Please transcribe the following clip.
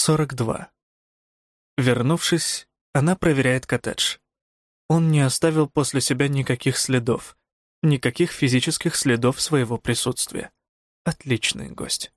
42. Вернувшись, она проверяет коттедж. Он не оставил после себя никаких следов, никаких физических следов своего присутствия. Отличный гость.